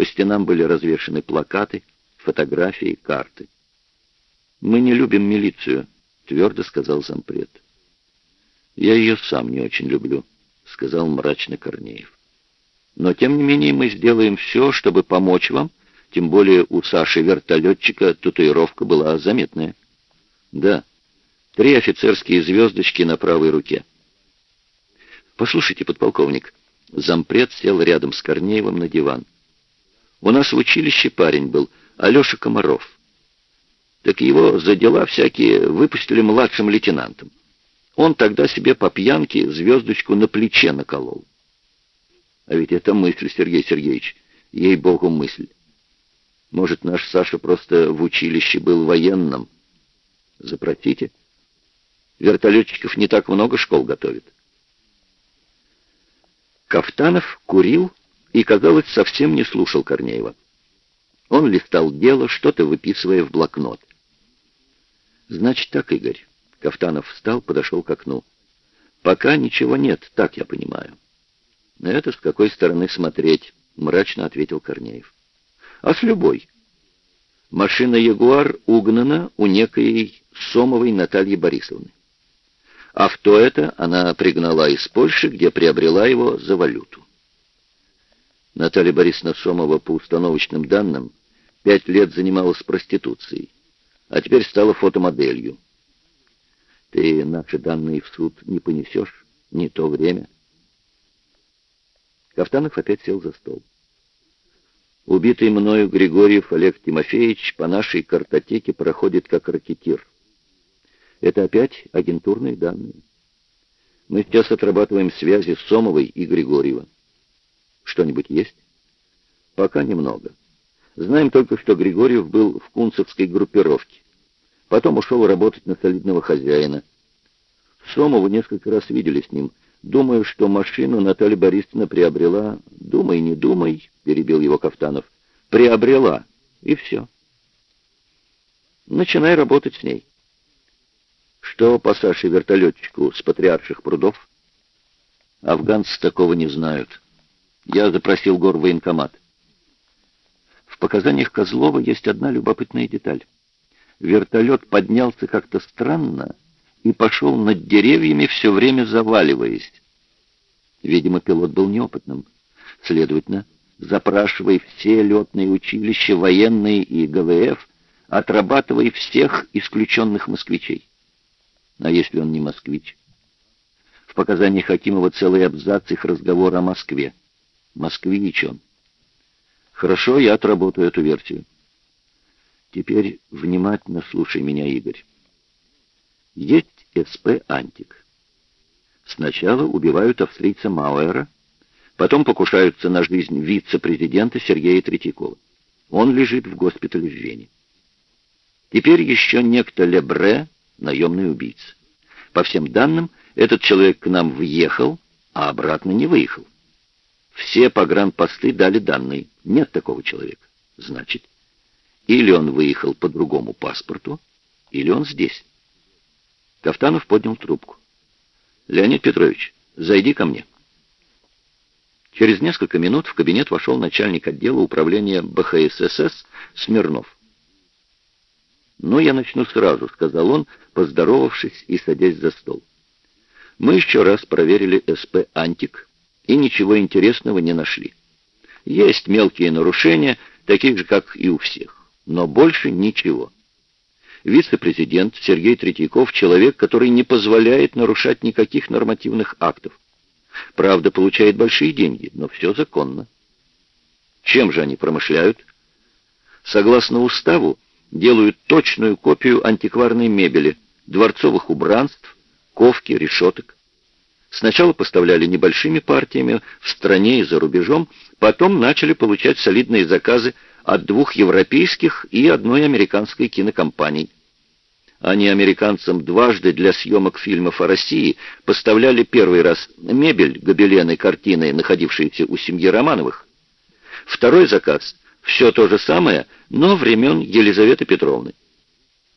По стенам были развешаны плакаты, фотографии, карты. «Мы не любим милицию», — твердо сказал зампред. «Я ее сам не очень люблю», — сказал мрачно Корнеев. «Но, тем не менее, мы сделаем все, чтобы помочь вам, тем более у Саши вертолетчика татуировка была заметная». «Да, три офицерские звездочки на правой руке». «Послушайте, подполковник», — зампред сел рядом с Корнеевым на диван. «У нас в училище парень был, Алеша Комаров. Так его за дела всякие выпустили младшим лейтенантом. Он тогда себе по пьянке звездочку на плече наколол. А ведь это мысль, Сергей Сергеевич, ей-богу мысль. Может, наш Саша просто в училище был военным? Запросите. Вертолетчиков не так много школ готовят. Кафтанов курил и, казалось, совсем не слушал Корнеева. Он листал дело, что-то выписывая в блокнот. «Значит так, Игорь». Кафтанов встал, подошел к окну. «Пока ничего нет, так я понимаю». «Это с какой стороны смотреть?» — мрачно ответил Корнеев. «А с любой». Машина «Ягуар» угнана у некой Сомовой Натальи Борисовны. Авто это она пригнала из Польши, где приобрела его за валюту. Наталья Борисовна Сомова, по установочным данным, пять лет занималась проституцией, а теперь стала фотомоделью. Ты наши данные в суд не понесешь, не то время. Кафтанов опять сел за стол. Убитый мною Григорьев Олег Тимофеевич по нашей картотеке проходит как ракетир. Это опять агентурные данные. Мы сейчас отрабатываем связи с Сомовой и Григорьева. Что-нибудь есть? Пока немного. Знаем только, что Григорьев был в кунцевской группировке. Потом ушел работать на солидного хозяина. Сомову несколько раз видели с ним. Думаю, что машину Наталья Борисовна приобрела. Думай, не думай, перебил его Кафтанов. Приобрела, и все. Начинай работать с ней. Что по Саше вертолетчику с патриарших прудов? Афганцы такого не знают. Я запросил гор военкомат. В показаниях Козлова есть одна любопытная деталь. Вертолет поднялся как-то странно и пошел над деревьями, все время заваливаясь. Видимо, пилот был неопытным. Следовательно, запрашивай все летные училища, военные и ГВФ, отрабатывай всех исключенных москвичей. А если он не москвич? В показаниях Хакимова целый абзац их разговора о Москве. Москвич он. Хорошо, я отработаю эту версию. Теперь внимательно слушай меня, Игорь. Есть СП «Антик». Сначала убивают австрийца Мауэра, потом покушаются на жизнь вице-президента Сергея Третьякова. Он лежит в госпитале в Вене. Теперь еще некто Лебре, наемный убийца. По всем данным, этот человек к нам въехал, а обратно не выехал. Все погранпосты дали данные. Нет такого человека. Значит, или он выехал по другому паспорту, или он здесь. Кафтанов поднял трубку. «Леонид Петрович, зайди ко мне». Через несколько минут в кабинет вошел начальник отдела управления БХСС Смирнов. «Ну, я начну сразу», — сказал он, поздоровавшись и садясь за стол. «Мы еще раз проверили СП «Антик», и ничего интересного не нашли. Есть мелкие нарушения, таких же, как и у всех, но больше ничего. Вице-президент Сергей Третьяков – человек, который не позволяет нарушать никаких нормативных актов. Правда, получает большие деньги, но все законно. Чем же они промышляют? Согласно уставу, делают точную копию антикварной мебели, дворцовых убранств, ковки, решеток. Сначала поставляли небольшими партиями в стране и за рубежом, потом начали получать солидные заказы от двух европейских и одной американской кинокомпаний. Они американцам дважды для съемок фильмов о России поставляли первый раз мебель, гобелены, картины, находившиеся у семьи Романовых. Второй заказ — все то же самое, но времен Елизаветы Петровны.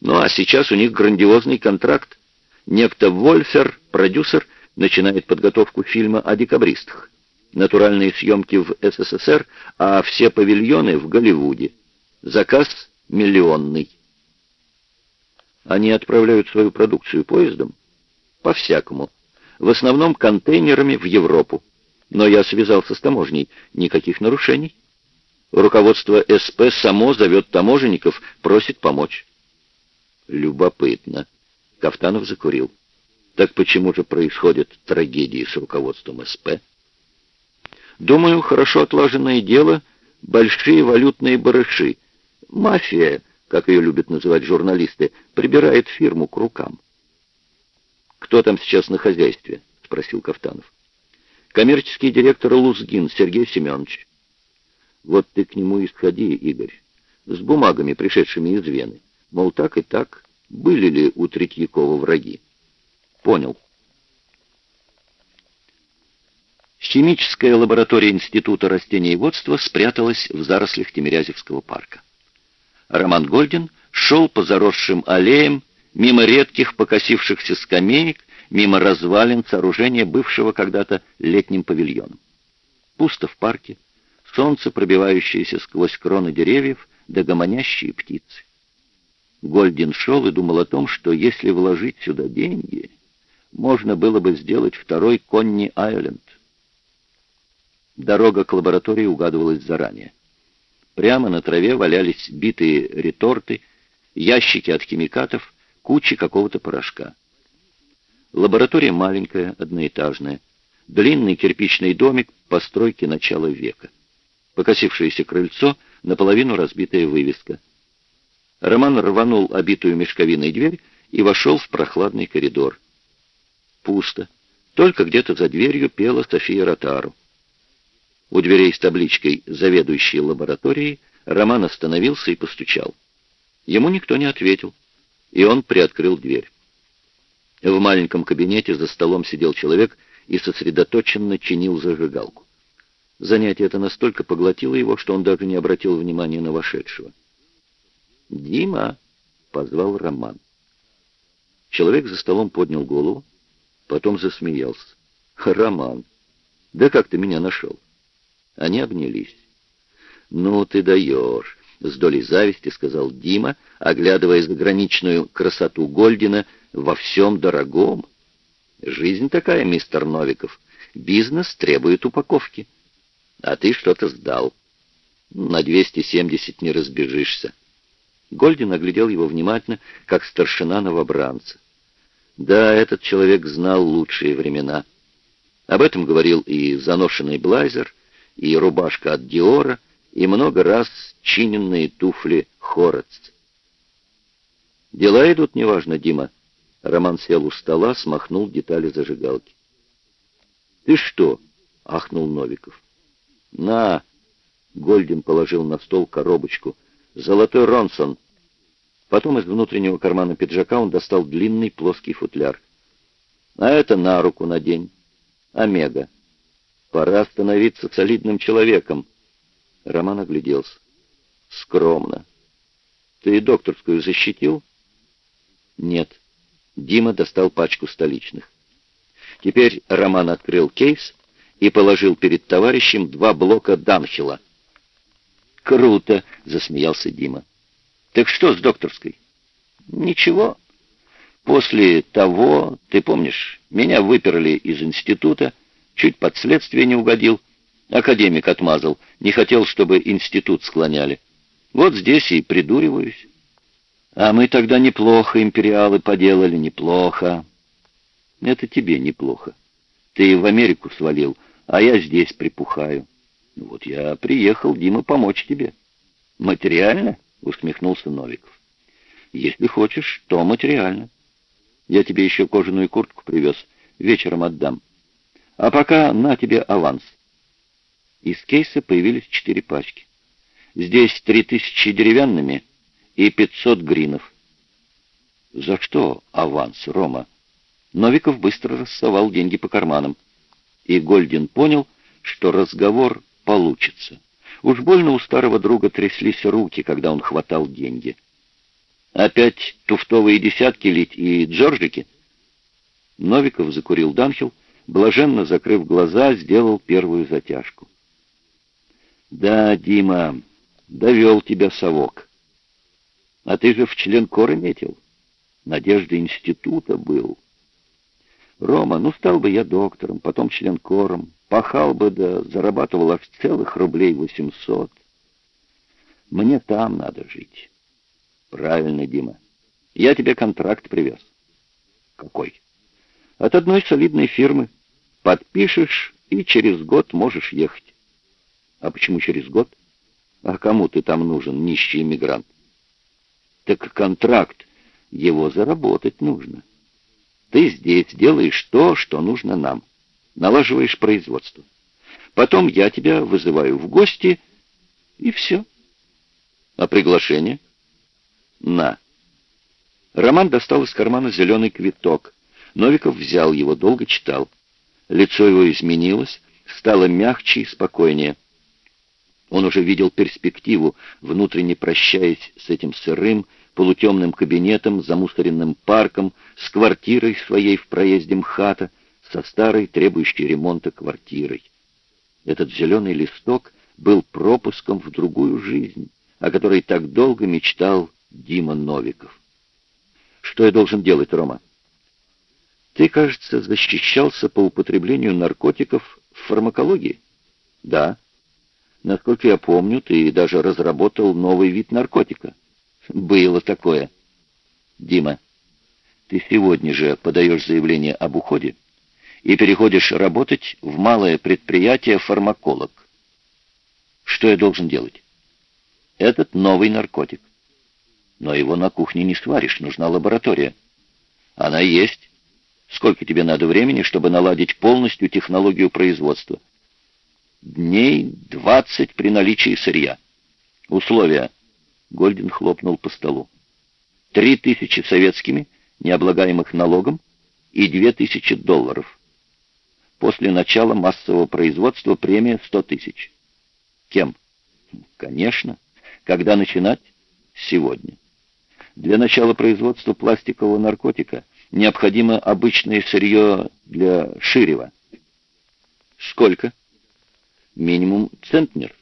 Ну а сейчас у них грандиозный контракт. Некто Вольфер, продюсер, начинает подготовку фильма о декабристах. Натуральные съемки в СССР, а все павильоны в Голливуде. Заказ миллионный. Они отправляют свою продукцию поездом? По-всякому. В основном контейнерами в Европу. Но я связался с таможней. Никаких нарушений. Руководство СП само зовет таможенников, просит помочь. Любопытно. Кафтанов закурил. Так почему же происходят трагедии с руководством СП? Думаю, хорошо отлаженное дело — большие валютные барыши. Мафия, как ее любят называть журналисты, прибирает фирму к рукам. «Кто там сейчас на хозяйстве?» — спросил Кафтанов. «Коммерческий директор Лузгин Сергей Семенович». «Вот ты к нему и сходи, Игорь, с бумагами, пришедшими из Вены. Мол, так и так, были ли у Третьякова враги?» «Понял». Химическая лаборатория Института растениеводства спряталась в зарослях Тимирязевского парка. Роман Гольдин шел по заросшим аллеям, мимо редких покосившихся скамеек, мимо развалин сооружения бывшего когда-то летним павильоном. Пусто в парке, солнце, пробивающееся сквозь кроны деревьев, да птицы. Гольдин шел и думал о том, что если вложить сюда деньги, можно было бы сделать второй Конни-Айленд. Дорога к лаборатории угадывалась заранее. Прямо на траве валялись битые реторты, ящики от химикатов, кучи какого-то порошка. Лаборатория маленькая, одноэтажная. Длинный кирпичный домик постройки начала века. Покосившееся крыльцо, наполовину разбитая вывеска. Роман рванул обитую мешковиной дверь и вошел в прохладный коридор. Пусто. Только где-то за дверью пела София Ротару. У дверей с табличкой «Заведующий лабораторией» Роман остановился и постучал. Ему никто не ответил, и он приоткрыл дверь. В маленьком кабинете за столом сидел человек и сосредоточенно чинил зажигалку. Занятие это настолько поглотило его, что он даже не обратил внимания на вошедшего. «Дима!» — позвал Роман. Человек за столом поднял голову, потом засмеялся. «Роман, да как ты меня нашел?» Они обнялись. «Ну ты даешь!» — с долей зависти сказал Дима, оглядывая заграничную красоту Гольдина во всем дорогом. «Жизнь такая, мистер Новиков. Бизнес требует упаковки. А ты что-то сдал. На 270 не разбежишься». Гольдин оглядел его внимательно, как старшина новобранца. Да, этот человек знал лучшие времена. Об этом говорил и заношенный блайзер, и рубашка от Диора, и много раз чиненные туфли Хорец. «Дела идут неважно, Дима». Роман сел у стола, смахнул детали зажигалки. «Ты что?» — ахнул Новиков. «На!» — Гольдин положил на стол коробочку. «Золотой Ронсон!» Потом из внутреннего кармана пиджака он достал длинный плоский футляр. «А это на руку надень. Омега. Пора становиться солидным человеком. Роман огляделся. Скромно. Ты докторскую защитил? Нет. Дима достал пачку столичных. Теперь Роман открыл кейс и положил перед товарищем два блока Данхила. «Круто!» — засмеялся Дима. «Так что с докторской?» «Ничего. После того, ты помнишь, меня выперли из института, Чуть под следствие не угодил. Академик отмазал. Не хотел, чтобы институт склоняли. Вот здесь и придуриваюсь. А мы тогда неплохо империалы поделали, неплохо. Это тебе неплохо. Ты в Америку свалил, а я здесь припухаю. Вот я приехал, Дима, помочь тебе. Материально? Усмехнулся Новиков. Если хочешь, то материально. Я тебе еще кожаную куртку привез. Вечером отдам. А пока на тебе аванс. Из кейса появились четыре пачки. Здесь три тысячи деревянными и пятьсот гринов. За что аванс, Рома? Новиков быстро рассовал деньги по карманам. И Гольдин понял, что разговор получится. Уж больно у старого друга тряслись руки, когда он хватал деньги. Опять туфтовые десятки лить и джорджики? Новиков закурил Данхил, блаженно закрыв глаза, сделал первую затяжку. «Да, Дима, довел тебя совок. А ты же в член кора метил. Надежда института был. Рома, ну стал бы я доктором, потом член кором, пахал бы да зарабатывал аж целых рублей восемьсот. Мне там надо жить. Правильно, Дима. Я тебе контракт привез. Какой? От одной солидной фирмы. Подпишешь, и через год можешь ехать. А почему через год? А кому ты там нужен, нищий иммигрант? Так контракт, его заработать нужно. Ты здесь делаешь то, что нужно нам. Налаживаешь производство. Потом я тебя вызываю в гости, и все. А приглашение? На. Роман достал из кармана зеленый квиток. Новиков взял его, долго читал. Лицо его изменилось, стало мягче и спокойнее. Он уже видел перспективу, внутренне прощаясь с этим сырым, полутемным кабинетом, замусоренным парком, с квартирой своей в проезде МХАТа, со старой, требующей ремонта квартирой. Этот зеленый листок был пропуском в другую жизнь, о которой так долго мечтал Дима Новиков. Что я должен делать, Рома? Ты, кажется, защищался по употреблению наркотиков в фармакологии? Да. Насколько я помню, ты даже разработал новый вид наркотика. Было такое. Дима, ты сегодня же подаешь заявление об уходе и переходишь работать в малое предприятие фармаколог. Что я должен делать? Этот новый наркотик. Но его на кухне не сваришь, нужна лаборатория. Она есть. Сколько тебе надо времени, чтобы наладить полностью технологию производства? Дней двадцать при наличии сырья. Условия. Гольдин хлопнул по столу. Три тысячи советскими, необлагаемых налогом, и две тысячи долларов. После начала массового производства премия сто тысяч. Кем? Конечно. Когда начинать? Сегодня. Для начала производства пластикового наркотика необходимо обычное сырье для ширева. Сколько? Минимум центнер.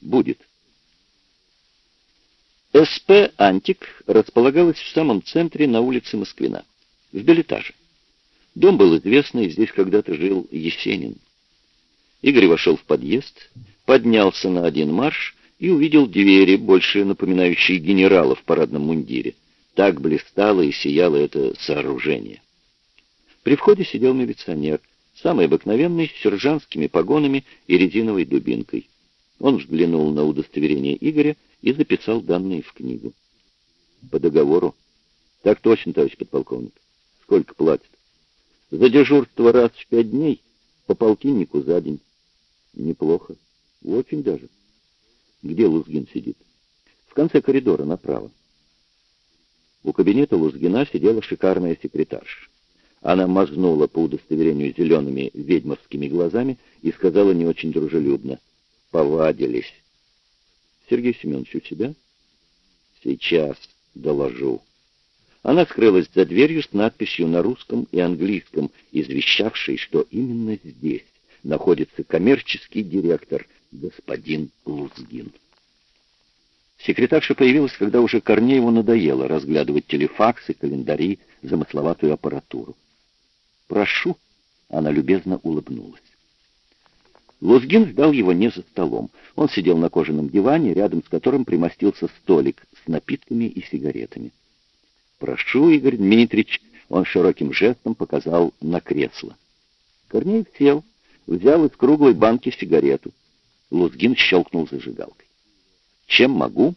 Будет. СП «Антик» располагалась в самом центре на улице Москвина, в билетаже. Дом был известный, здесь когда-то жил Есенин. Игорь вошел в подъезд, поднялся на один марш и увидел двери, больше напоминающие генерала в парадном мундире. Так блистало и сияло это сооружение. При входе сидел милиционер, самый обыкновенный, с сержантскими погонами и резиновой дубинкой. Он взглянул на удостоверение Игоря и записал данные в книгу. По договору. Так точно, товарищ подполковник. Сколько платят? За дежурство раз в пять дней, по полтиннику за день. Неплохо. Очень даже. Где Лузгин сидит? В конце коридора, направо. У кабинета Лузгина сидела шикарная секретарша. Она мазнула по удостоверению зелеными ведьмовскими глазами и сказала не очень дружелюбно. «Повадились». Сергей Семенович у тебя? Сейчас доложу. Она скрылась за дверью с надписью на русском и английском, извещавшей, что именно здесь находится коммерческий директор господин Лузгин. Секретарша появилась, когда уже Корнееву надоело разглядывать телефаксы, календари, замысловатую аппаратуру. «Прошу», — она любезно улыбнулась. Лузгин ждал его не за столом. Он сидел на кожаном диване, рядом с которым примостился столик с напитками и сигаретами. «Прошу, Игорь Дмитриевич», — он широким жестом показал на кресло. Корнеев сел, взял из круглой банки сигарету. Лузгин щелкнул зажигалкой. «Чем могу?»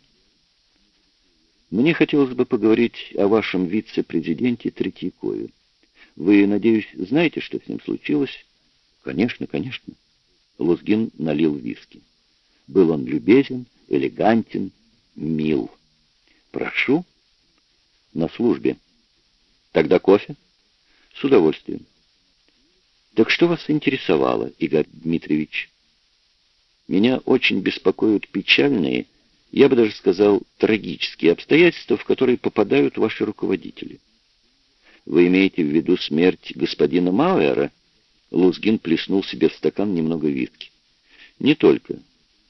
«Мне хотелось бы поговорить о вашем вице-президенте Третьякове. Вы, надеюсь, знаете, что с ним случилось?» «Конечно, конечно». Лузгин налил виски. Был он любезен, элегантен, мил. «Прошу?» «На службе». «Тогда кофе?» «С удовольствием». «Так что вас интересовало, Игорь Дмитриевич?» «Меня очень беспокоят печальные, я бы даже сказал, трагические обстоятельства, в которые попадают ваши руководители. Вы имеете в виду смерть господина Мауэра? Лузгин плеснул себе в стакан немного виски. Не только.